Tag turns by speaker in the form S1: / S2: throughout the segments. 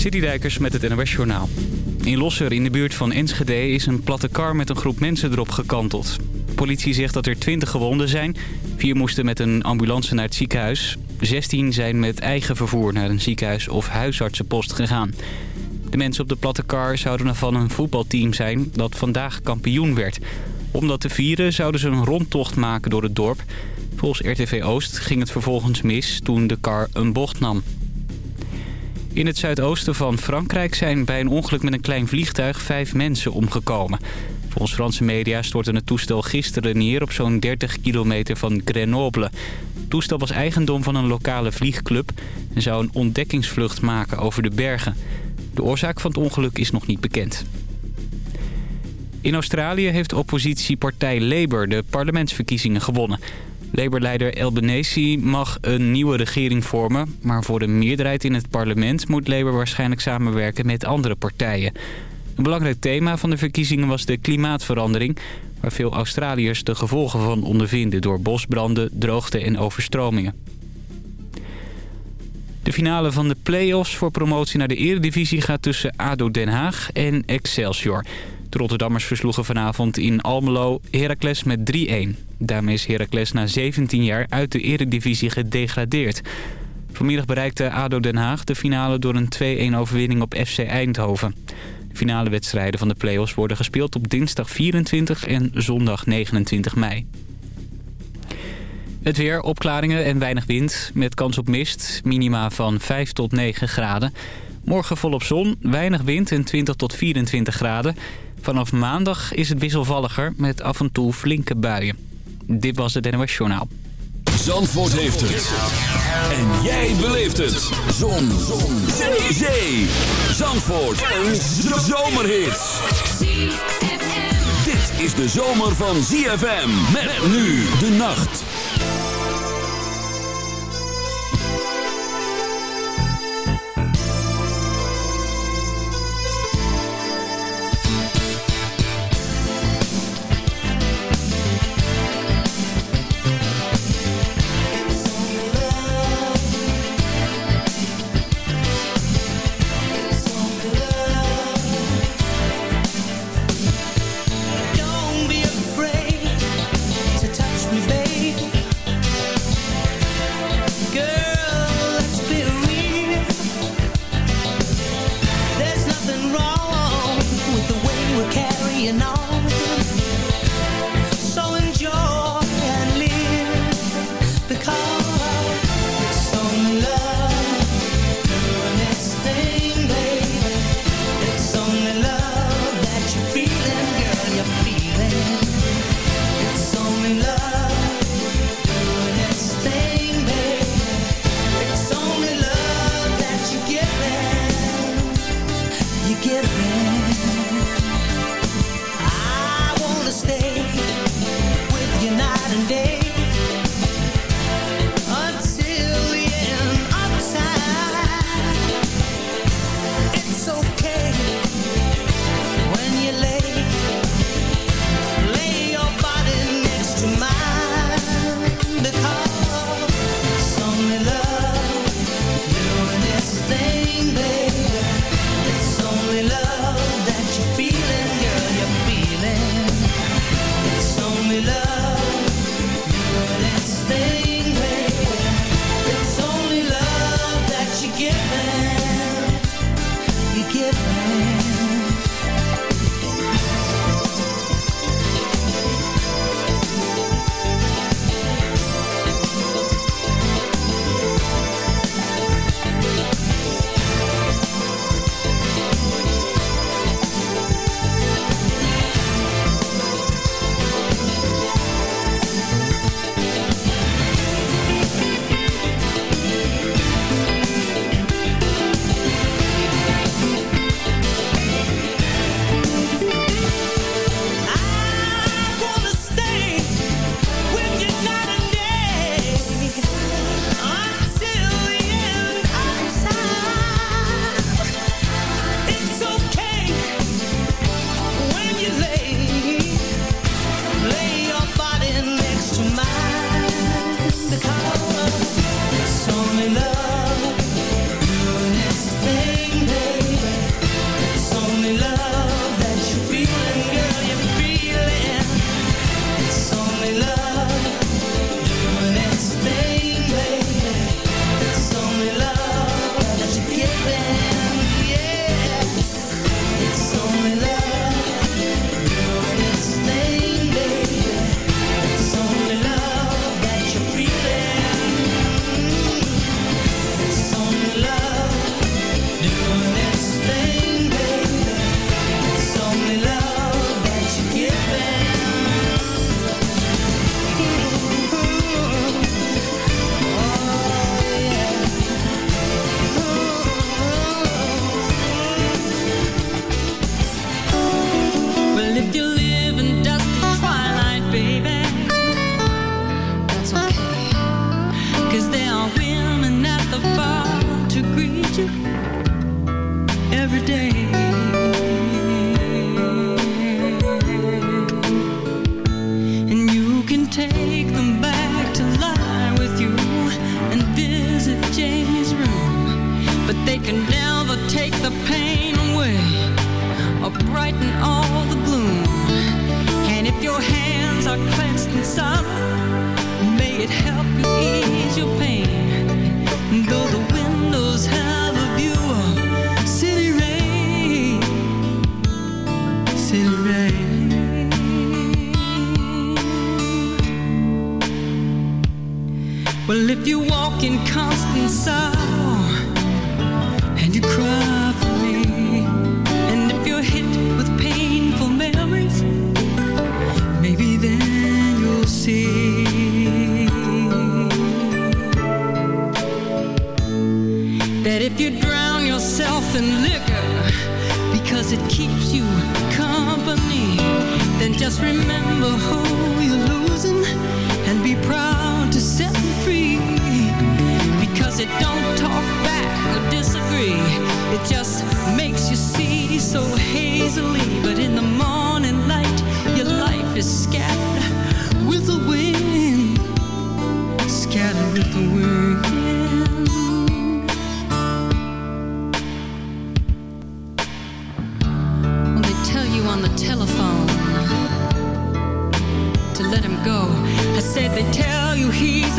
S1: Citydijkers met het NOS Journaal. In Losser in de buurt van Enschede is een platte kar met een groep mensen erop gekanteld. Politie zegt dat er 20 gewonden zijn. Vier moesten met een ambulance naar het ziekenhuis. 16 zijn met eigen vervoer naar een ziekenhuis of huisartsenpost gegaan. De mensen op de platte kar zouden van een voetbalteam zijn dat vandaag kampioen werd. Om dat te vieren zouden ze een rondtocht maken door het dorp. Volgens RTV Oost ging het vervolgens mis toen de kar een bocht nam. In het zuidoosten van Frankrijk zijn bij een ongeluk met een klein vliegtuig vijf mensen omgekomen. Volgens Franse media stortte het toestel gisteren neer op zo'n 30 kilometer van Grenoble. Het toestel was eigendom van een lokale vliegclub en zou een ontdekkingsvlucht maken over de bergen. De oorzaak van het ongeluk is nog niet bekend. In Australië heeft oppositiepartij Labour de parlementsverkiezingen gewonnen. Labour-leider Albanese mag een nieuwe regering vormen... maar voor de meerderheid in het parlement moet Labour waarschijnlijk samenwerken met andere partijen. Een belangrijk thema van de verkiezingen was de klimaatverandering... waar veel Australiërs de gevolgen van ondervinden door bosbranden, droogte en overstromingen. De finale van de play-offs voor promotie naar de eredivisie gaat tussen ADO Den Haag en Excelsior... De Rotterdammers versloegen vanavond in Almelo Heracles met 3-1. Daarmee is Heracles na 17 jaar uit de eredivisie gedegradeerd. Vanmiddag bereikte ADO Den Haag de finale door een 2-1 overwinning op FC Eindhoven. De finale wedstrijden van de play-offs worden gespeeld op dinsdag 24 en zondag 29 mei. Het weer, opklaringen en weinig wind met kans op mist. Minima van 5 tot 9 graden. Morgen volop zon, weinig wind en 20 tot 24 graden. Vanaf maandag is het wisselvalliger met af en toe flinke buien. Dit was het NOS Journaal.
S2: Zandvoort heeft het. En jij beleeft het. Zon. Zon. Zee. Zee. Zandvoort. Een zomerhit. Dit is de zomer van ZFM. Met nu de nacht.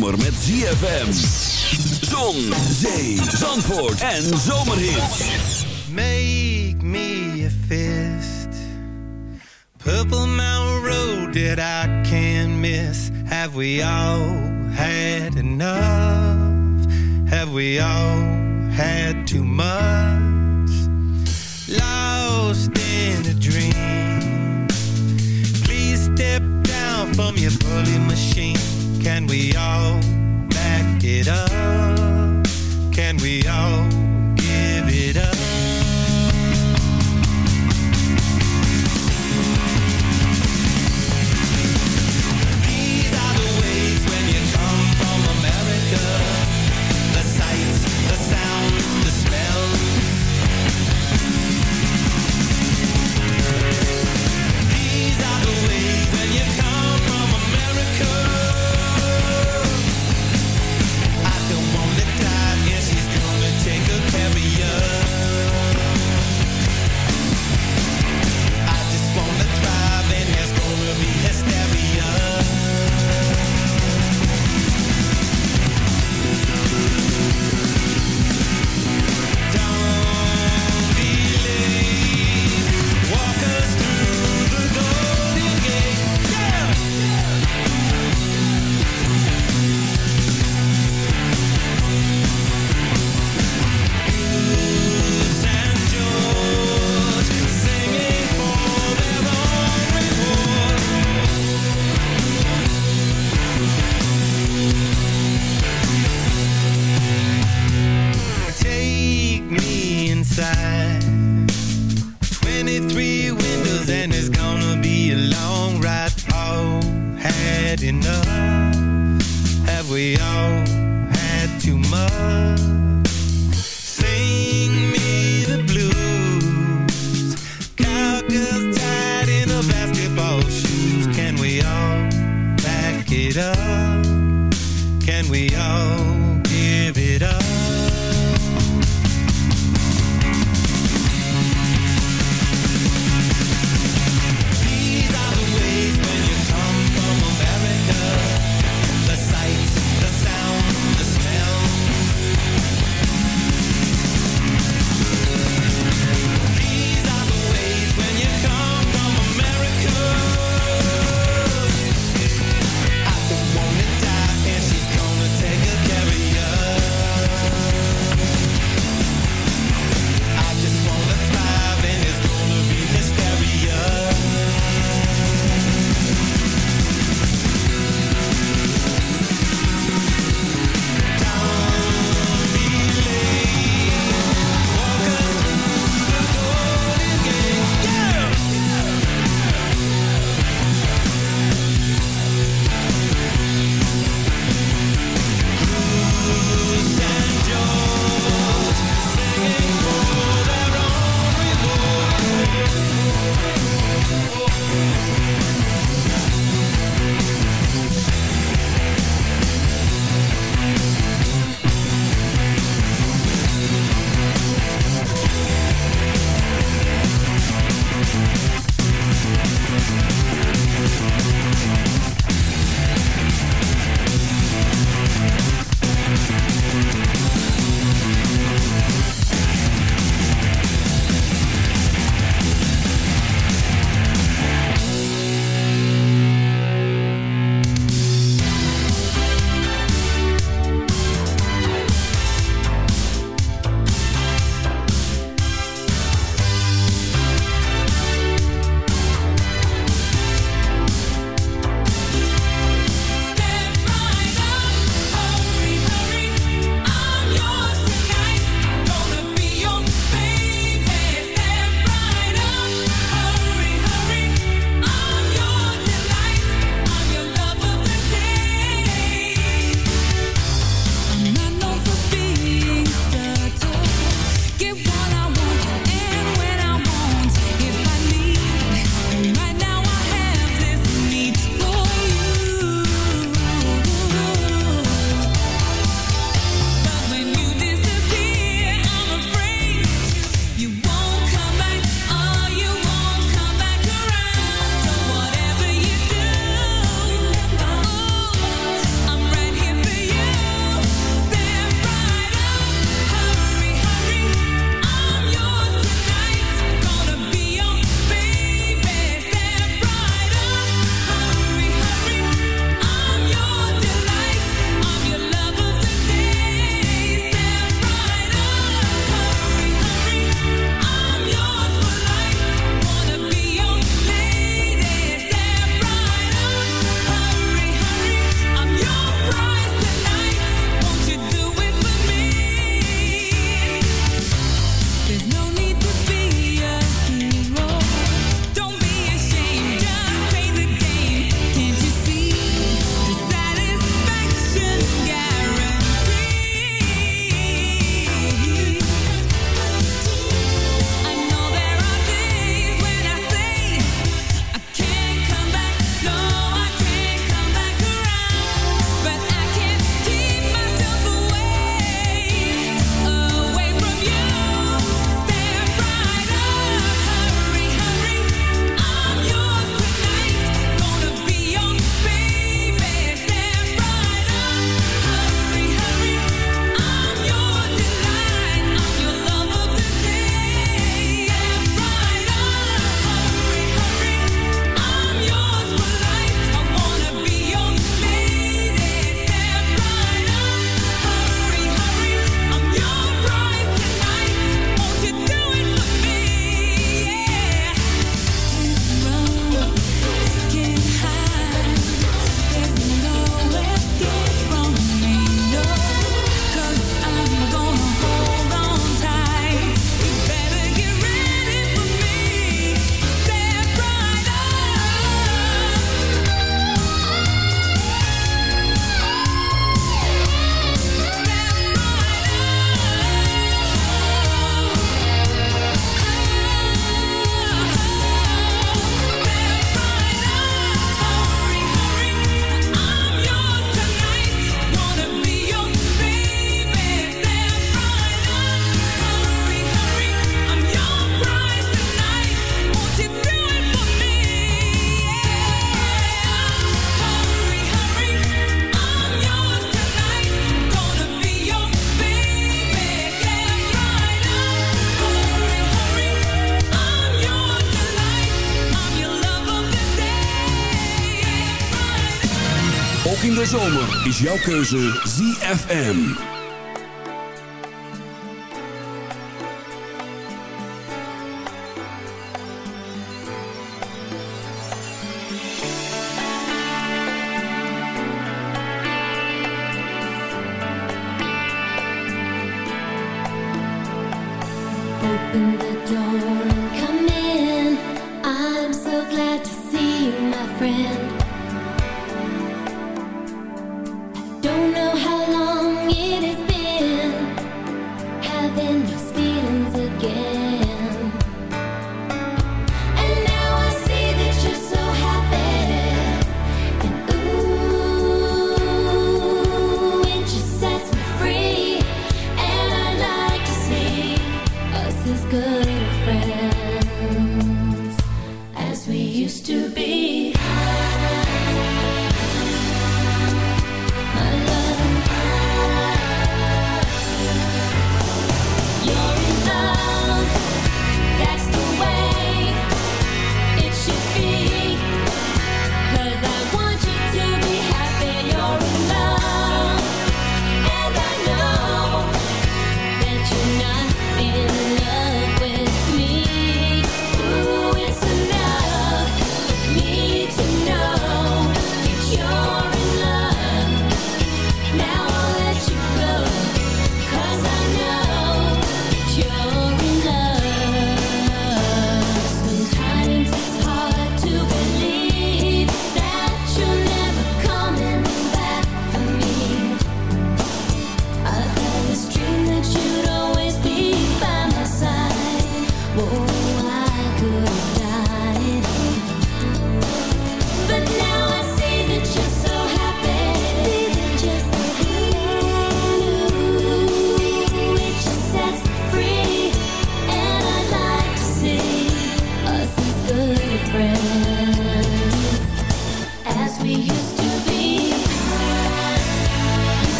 S3: Zomer met ZFM. Zon, zee, zandvoort en zomerhit. Make me a fist. Purple Mountain Road that I can't miss. Have we all
S4: had enough? Have we all had too much? Lost in a dream. Please step down from your bully machine can we all back it up?
S5: Is jouw keuze ZFM.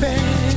S6: baby.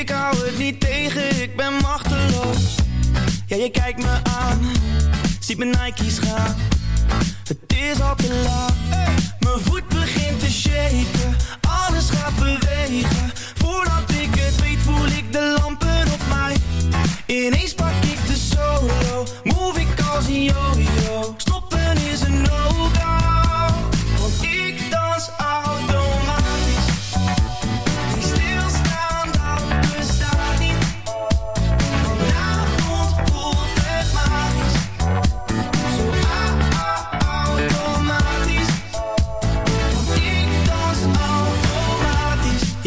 S6: Ik hou het niet tegen, ik ben machteloos. Ja, je kijkt me aan, ziet mijn Nike's gaan. Het is al te laat, mijn voet begint te shaken. Alles gaat bewegen, voordat ik het weet voel ik de lampen op mij. Ineens pak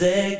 S6: Zig.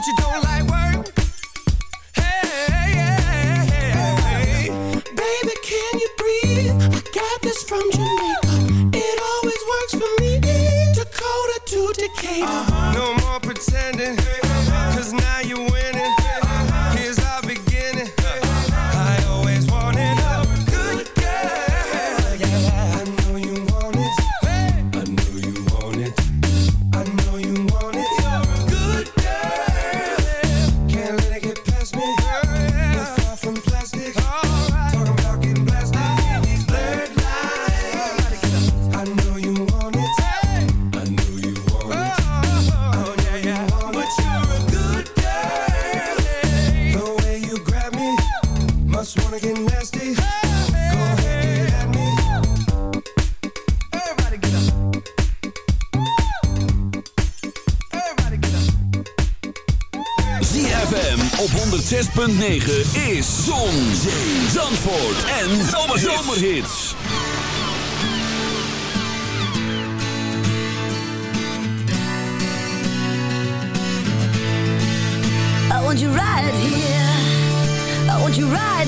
S5: 106.9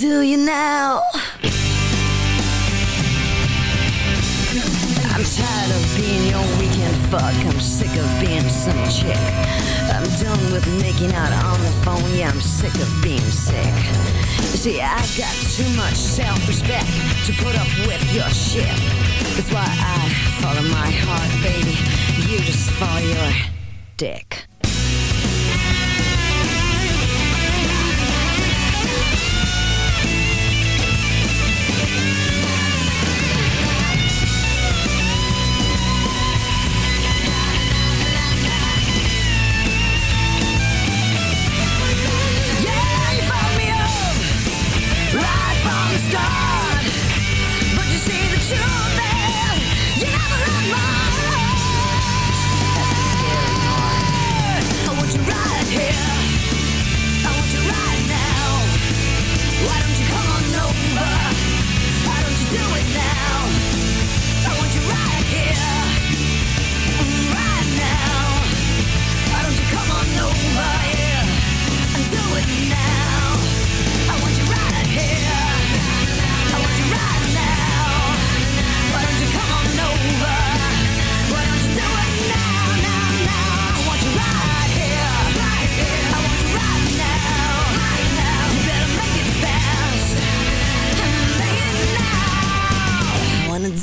S7: do you now? I'm tired of being your weekend fuck. I'm sick of being some chick. I'm done with making out on the phone. Yeah, I'm sick of being sick. You see, I've got too much self-respect to put up with your shit. That's why I follow my heart, baby. You just follow your dick.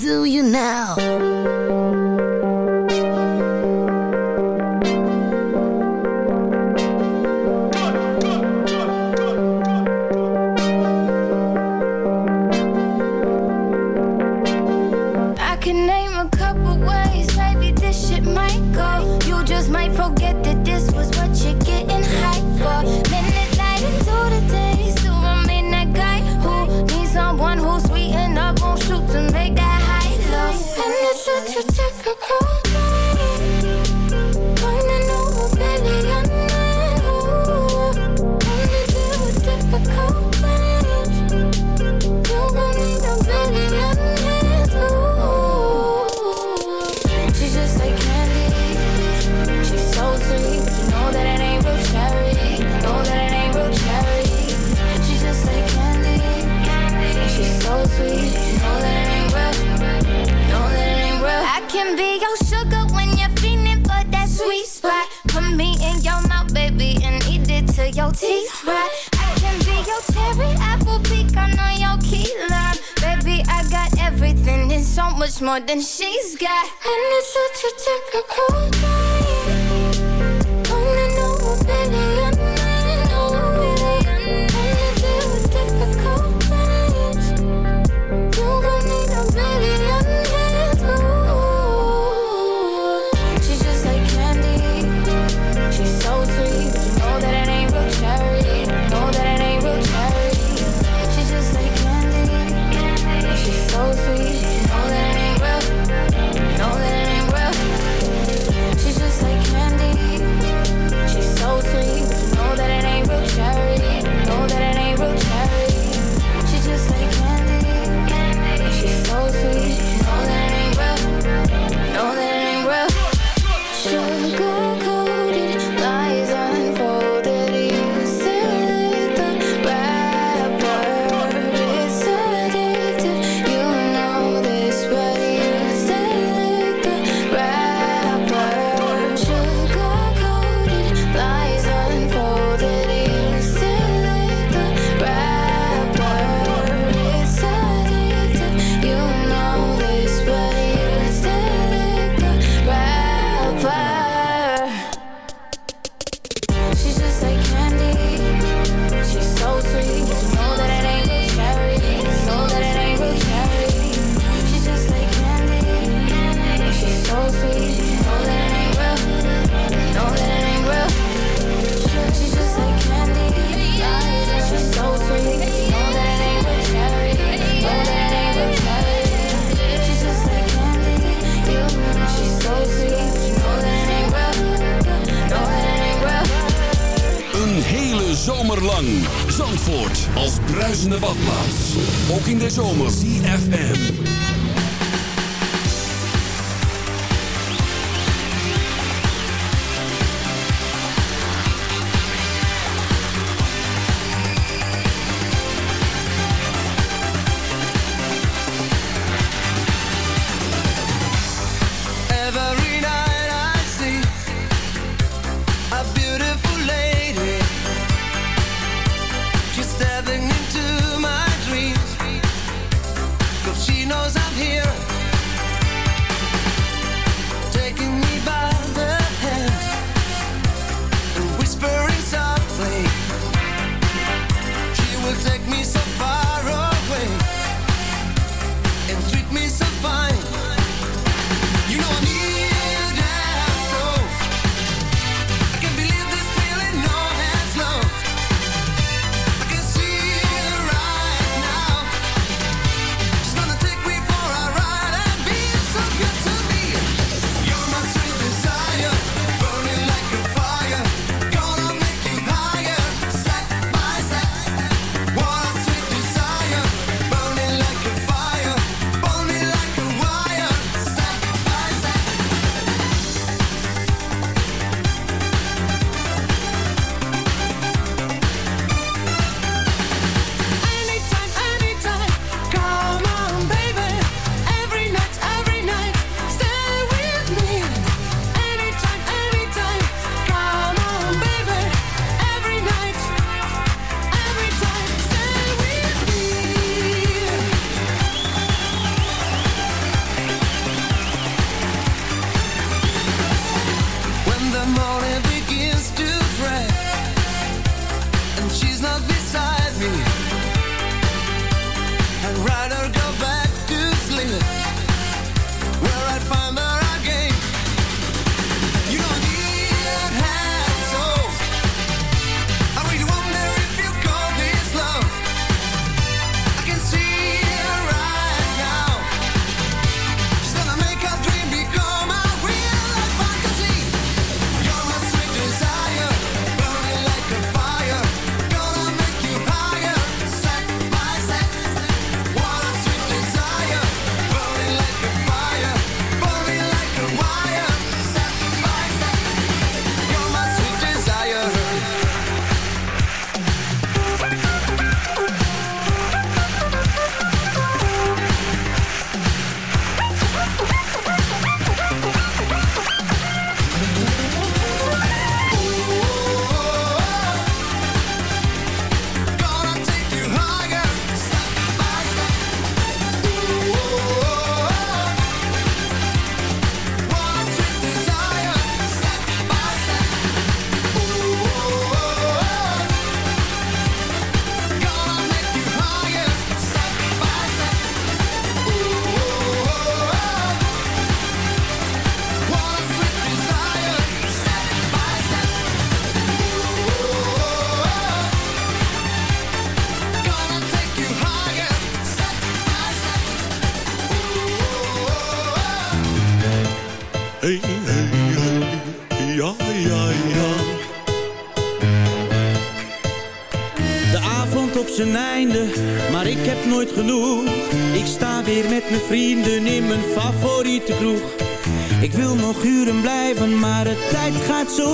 S7: do you now?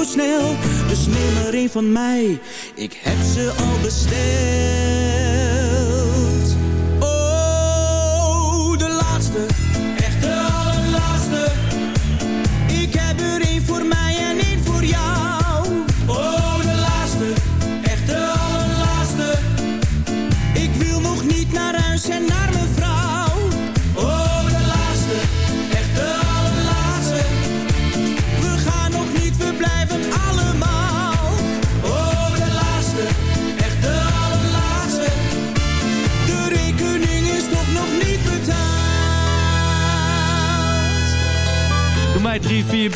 S2: Snel. Dus neem er een van mij, ik heb ze al besteld.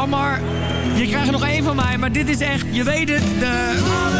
S8: Ammar, je krijgt nog één van mij, maar dit is echt, je weet het, de...